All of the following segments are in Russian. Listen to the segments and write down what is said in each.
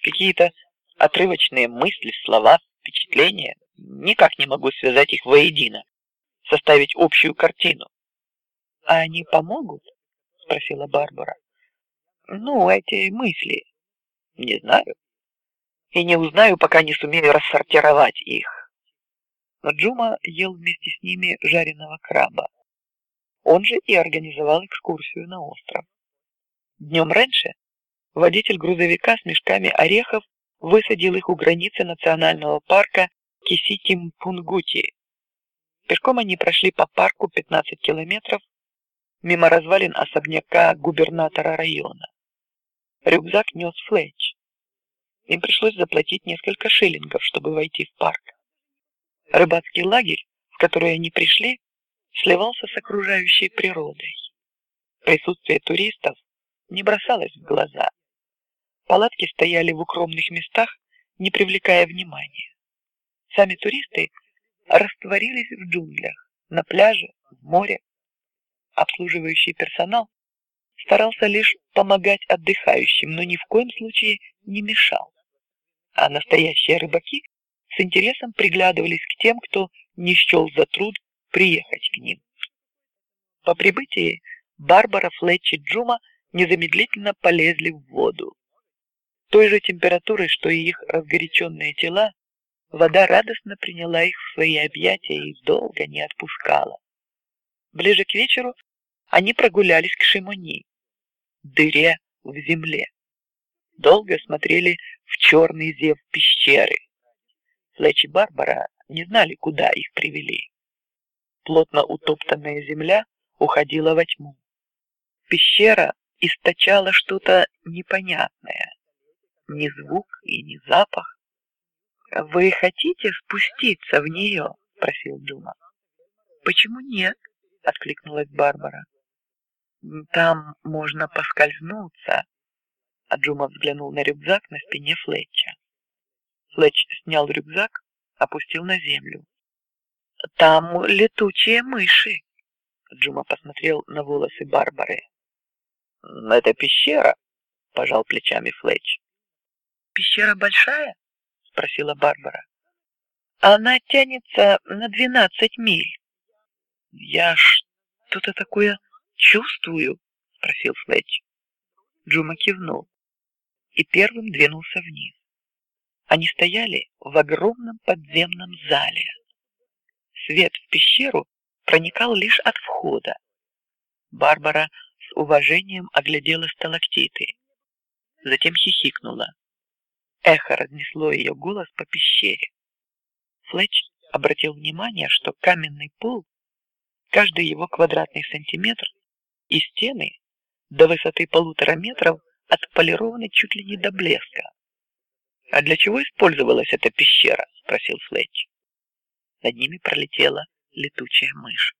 какие-то отрывочные мысли, слова, впечатления. Никак не могу связать их воедино, составить общую картину. А они помогут? спросила Барбара. Ну, эти мысли, не знаю, и не узнаю, пока не сумею рассортировать их. Но Джума ел вместе с ними жареного краба. Он же и организовал экскурсию на остров. Днем раньше водитель грузовика с мешками орехов высадил их у границы национального парка Киситим-Пунгути. Пешком они прошли по парку 15 километров мимо развалин особняка губернатора района. Рюкзак нес Флетч. Им пришлось заплатить несколько шиллингов, чтобы войти в парк. Рыбацкий лагерь, в который они пришли, сливался с окружающей природой. Присутствие туристов не бросалось в глаза. Палатки стояли в укромных местах, не привлекая внимания. Сами туристы растворились в джунглях, на пляже, в море. Обслуживающий персонал старался лишь помогать отдыхающим, но ни в коем случае не мешал. А настоящие рыбаки с интересом приглядывались к тем, кто не счел за труд приехать к ним. По прибытии Барбара, Флетч и Джума незамедлительно полезли в воду. Той же температурой, что и их разгоряченные тела, вода радостно приняла их в свои объятия и долго не отпускала. Ближе к вечеру они прогулялись к Шимони, дыре в земле. Долго смотрели в черный зев пещеры. Флетч и Барбара не знали, куда их привели. Плотно утоптанная земля уходила во тьму. Пещера источала что-то непонятное, ни звук и ни запах. Вы хотите спуститься в нее? – спросил Джума. Почему нет? – откликнулась Барбара. Там можно поскользнуться. А Джума взглянул на рюкзак на спине Флетча. Флетч снял рюкзак, опустил на землю. Там летучие мыши. Джума посмотрел на волосы Барбары. Это пещера, пожал плечами Флетч. Пещера большая? спросила Барбара. Она тянется на двенадцать миль. Я что-то такое чувствую, спросил Флетч. Джума кивнул и первым двинулся вниз. Они стояли в огромном подземном зале. Свет в пещеру проникал лишь от входа. Барбара с уважением оглядела сталактиты, затем хихикнула. Эхо разнесло ее голос по пещере. Флетч обратил внимание, что каменный пол, каждый его квадратный сантиметр и стены до высоты полутора метров отполированы чуть ли не до блеска. А для чего использовалась эта пещера? – спросил Флетч. Над ними пролетела летучая мышь.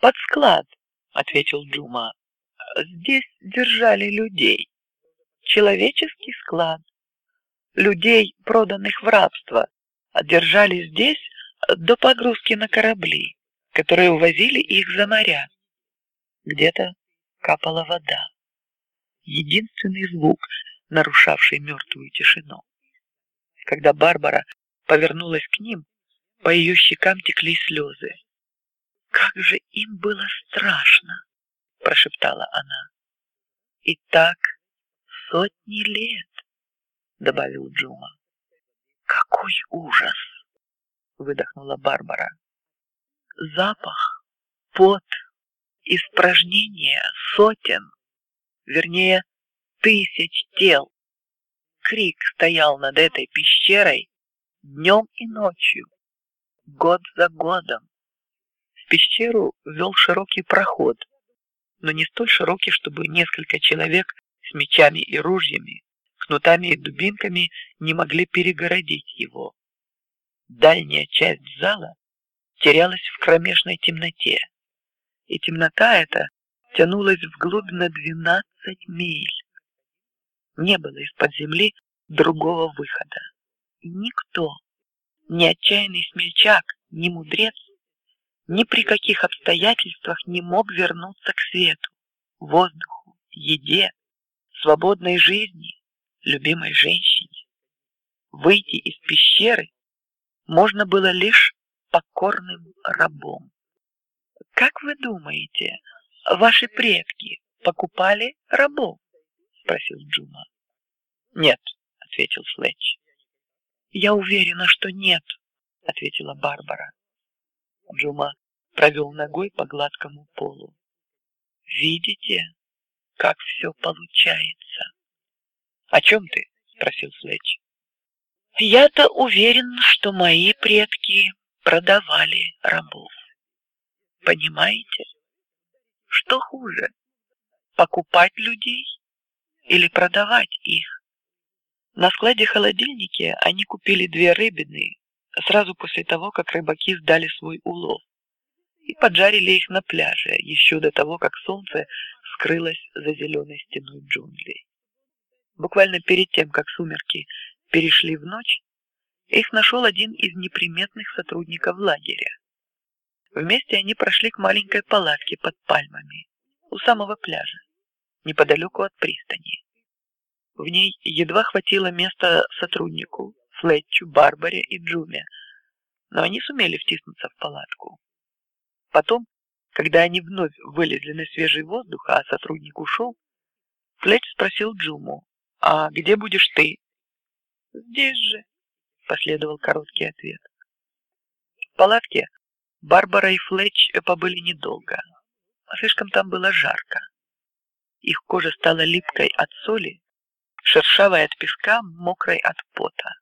Под склад, ответил Джума. Здесь держали людей. Человеческий склад. Людей, проданных в рабство, держали здесь до погрузки на корабли, которые увозили их за моря. Где-то капала вода. Единственный звук, нарушавший мертвую тишину. Когда Барбара повернулась к ним, по ее щекам текли слезы. Как же им было страшно, прошептала она. И так сотни лет, добавил Джума. Какой ужас, выдохнула Барбара. Запах, пот, испражнения сотен, вернее тысяч тел. Крик стоял над этой пещерой днем и ночью, год за годом. В пещеру вел широкий проход, но не столь широкий, чтобы несколько человек с мечами и ружьями, кнутами и дубинками не могли перегородить его. Дальняя часть зала терялась в кромешной темноте, и темнота эта тянулась вглубь на двенадцать миль. Не было из-под земли другого выхода. И никто, ни отчаянный смельчак, ни мудрец, ни при каких обстоятельствах не мог вернуться к свету, воздуху, еде, свободной жизни, любимой женщине выйти из пещеры можно было лишь покорным рабом. Как вы думаете, ваши предки покупали рабов? спросил Джума. Нет, ответил Флетч. Я уверена, что нет, ответила Барбара. Джума провел ногой по гладкому полу. Видите, как все получается? О чем ты? спросил Флетч. Я-то уверен, что мои предки продавали рабов. Понимаете, что хуже, покупать людей или продавать их? На складе холодильники они купили две рыбины сразу после того, как рыбаки сдали свой улов, и поджарили их на пляже еще до того, как солнце скрылось за зеленой стеной джунглей. Буквально перед тем, как сумерки перешли в ночь, их нашел один из неприметных сотрудников лагеря. Вместе они прошли к маленькой палатке под пальмами у самого пляжа, неподалеку от пристани. В ней едва хватило места сотруднику Флетчу, Барбаре и Джуме, но они сумели втиснуться в палатку. Потом, когда они вновь вылезли на свежий воздух, а сотрудник ушел, Флетч спросил Джуму: "А где будешь ты?" "Здесь же", последовал короткий ответ. В палатке Барбара и Флетч побыли недолго, слишком там было жарко. Их кожа стала липкой от соли, шершавой от песка, мокрой от пота.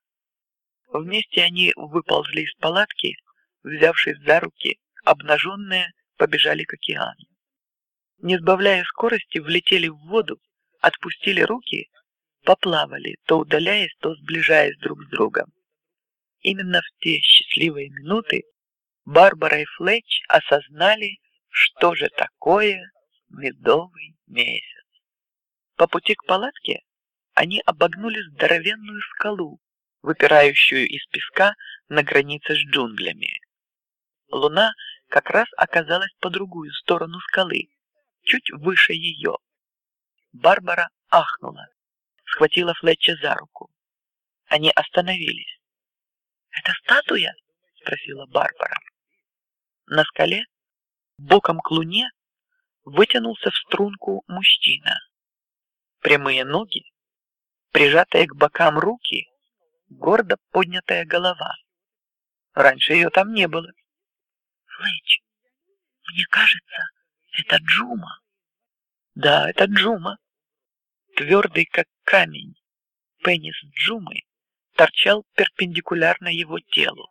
Вместе они выползли из палатки, взявшись за руки, обнаженные, побежали к океану. Не сбавляя скорости, влетели в воду, отпустили руки, поплавали, то удаляясь, то сближаясь друг с другом. Именно в те счастливые минуты Барбара и Флетч осознали, что же такое медовый месяц. По пути к палатке они обогнули здоровенную скалу, выпирающую из песка на границе с джунглями. Луна как раз оказалась по другую сторону скалы, чуть выше ее. Барбара ахнула, схватила Флетча за руку. Они остановились. Это статуя? спросила Барбара. На скале, боком к луне, вытянулся в струнку мужчина. Прямые ноги, прижатые к бокам руки, гордо поднятая голова. Раньше ее там не было. Флетч, мне кажется, это Джума. Да, это Джума. Твердый как камень, пенис Джумы торчал перпендикулярно его телу.